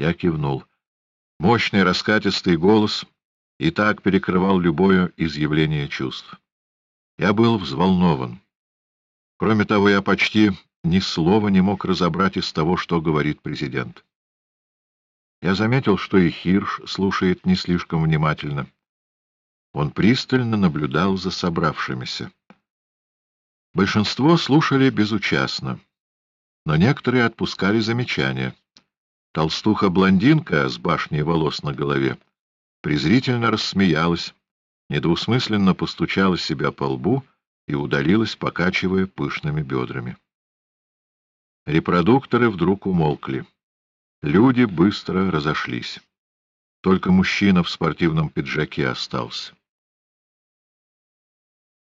Я кивнул. Мощный раскатистый голос и так перекрывал любое изъявление чувств. Я был взволнован. Кроме того, я почти ни слова не мог разобрать из того, что говорит президент. Я заметил, что и Хирш слушает не слишком внимательно. Он пристально наблюдал за собравшимися. Большинство слушали безучастно, но некоторые отпускали замечания. Толстуха-блондинка с башней волос на голове презрительно рассмеялась, недвусмысленно постучала себя по лбу и удалилась, покачивая пышными бедрами. Репродукторы вдруг умолкли. Люди быстро разошлись. Только мужчина в спортивном пиджаке остался.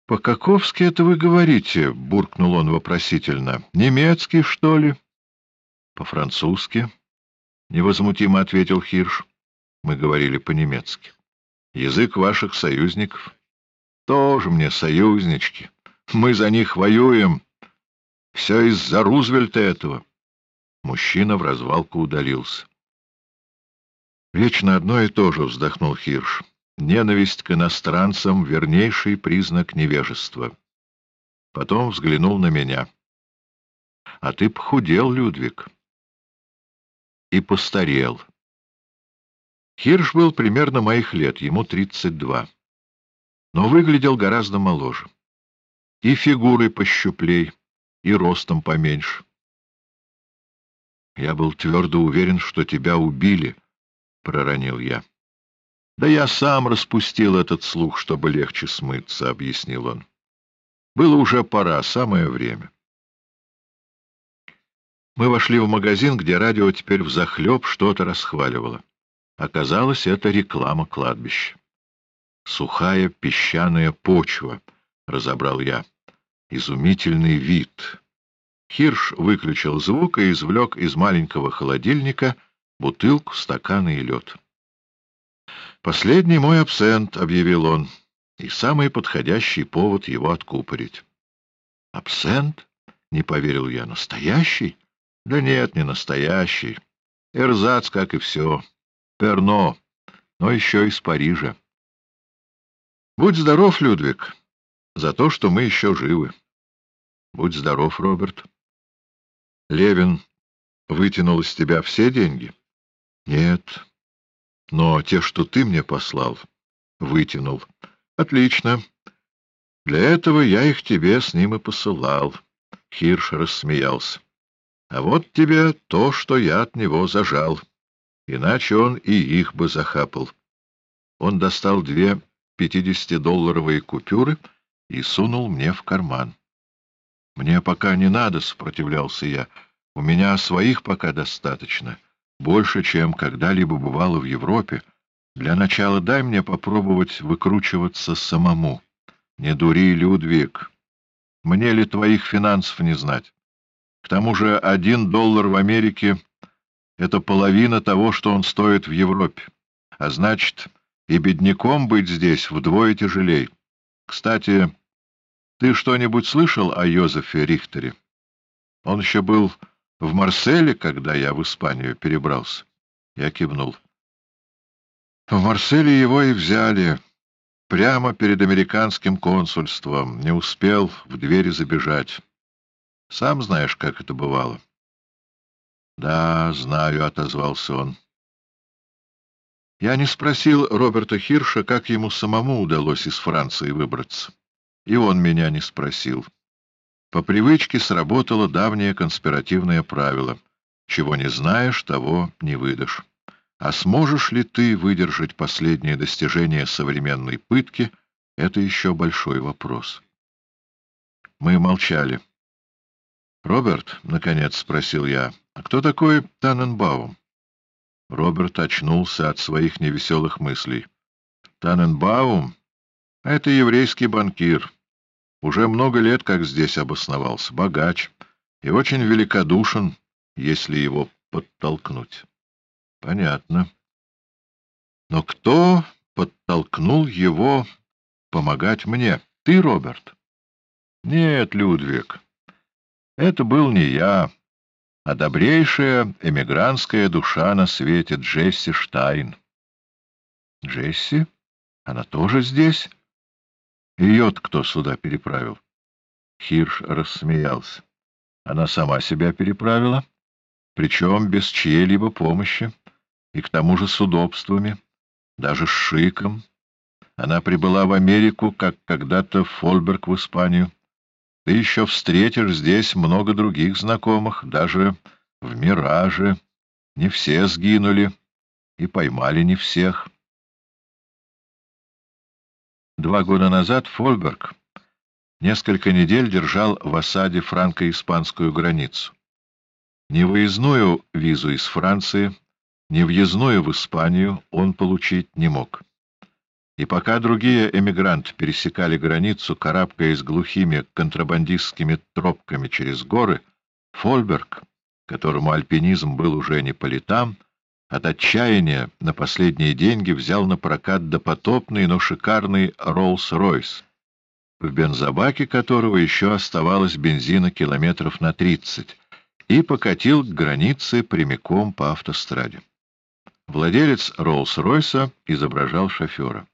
«По-каковски это вы говорите?» — буркнул он вопросительно. «Немецкий, что ли?» «По-французски», — невозмутимо ответил Хирш. Мы говорили по-немецки. «Язык ваших союзников». «Тоже мне союзнички. Мы за них воюем. Все из-за Рузвельта этого». Мужчина в развалку удалился. «Вечно одно и то же», — вздохнул Хирш. Ненависть к иностранцам — вернейший признак невежества. Потом взглянул на меня. — А ты похудел, Людвиг. И постарел. Хирш был примерно моих лет, ему тридцать два. Но выглядел гораздо моложе. И фигурой пощуплей, и ростом поменьше. Я был твердо уверен, что тебя убили, — проронил я. Да я сам распустил этот слух, чтобы легче смыться, — объяснил он. Было уже пора, самое время. Мы вошли в магазин, где радио теперь взахлеб что-то расхваливало. Оказалось, это реклама кладбища. Сухая песчаная почва, — разобрал я. Изумительный вид. Хирш выключил звук и извлек из маленького холодильника бутылку, стаканы и лед. «Последний мой абсент», — объявил он, — «и самый подходящий повод его откупорить». «Абсент?» — не поверил я. «Настоящий?» «Да нет, не настоящий. Эрзац, как и все. Перно, но еще из Парижа». «Будь здоров, Людвиг, за то, что мы еще живы». «Будь здоров, Роберт». «Левин вытянул из тебя все деньги?» «Нет». Но те, что ты мне послал, вытянул. Отлично. Для этого я их тебе с ним и посылал. Хирш рассмеялся. А вот тебе то, что я от него зажал. Иначе он и их бы захапал. Он достал две пятидесятидолларовые купюры и сунул мне в карман. Мне пока не надо, сопротивлялся я. У меня своих пока достаточно. — больше, чем когда-либо бывало в Европе. Для начала дай мне попробовать выкручиваться самому. Не дури, Людвиг. Мне ли твоих финансов не знать? К тому же один доллар в Америке — это половина того, что он стоит в Европе. А значит, и бедняком быть здесь вдвое тяжелей. Кстати, ты что-нибудь слышал о Йозефе Рихтере? Он еще был в Марселе, когда я в Испанию перебрался. Я кивнул. В Марселе его и взяли. Прямо перед американским консульством. Не успел в двери забежать. Сам знаешь, как это бывало. Да, знаю, — отозвался он. Я не спросил Роберта Хирша, как ему самому удалось из Франции выбраться. И он меня не спросил. По привычке сработало давнее конспиративное правило «чего не знаешь, того не выдашь». А сможешь ли ты выдержать последнее достижение современной пытки, это еще большой вопрос. Мы молчали. «Роберт», — наконец спросил я, — «а кто такой Таненбаум?» Роберт очнулся от своих невеселых мыслей. «Таненбаум — это еврейский банкир». Уже много лет как здесь обосновался, богач и очень великодушен, если его подтолкнуть. Понятно. Но кто подтолкнул его помогать мне? Ты, Роберт? Нет, Людвиг, это был не я. а добрейшая эмигрантская душа на свете Джесси Штайн. Джесси? Она тоже здесь? Ее-то кто сюда переправил? Хирш рассмеялся. Она сама себя переправила, причем без чьей-либо помощи, и к тому же с удобствами, даже с шиком. Она прибыла в Америку, как когда-то Фольберг в Испанию. Ты еще встретишь здесь много других знакомых, даже в «Мираже». Не все сгинули, и поймали не всех. Два года назад Фольберг несколько недель держал в осаде франко-испанскую границу. Ни выездную визу из Франции, ни въездную в Испанию он получить не мог. И пока другие эмигранты пересекали границу, карабкаясь глухими контрабандистскими тропками через горы, Фольберг, которому альпинизм был уже не по летам, от отчаяния на последние деньги взял на прокат допотопный, но шикарный Роллс-Ройс, в бензобаке которого еще оставалось бензина километров на тридцать, и покатил к границе прямиком по автостраде. Владелец Роллс-Ройса изображал шофера.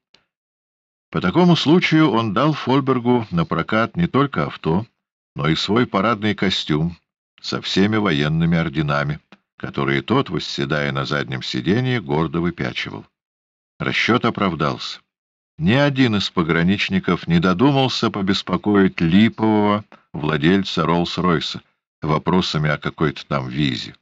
По такому случаю он дал Фольбергу на прокат не только авто, но и свой парадный костюм со всеми военными орденами, которые тот, восседая на заднем сиденье, гордо выпячивал. Расчет оправдался. Ни один из пограничников не додумался побеспокоить липового владельца Роллс-Ройса вопросами о какой-то там визе.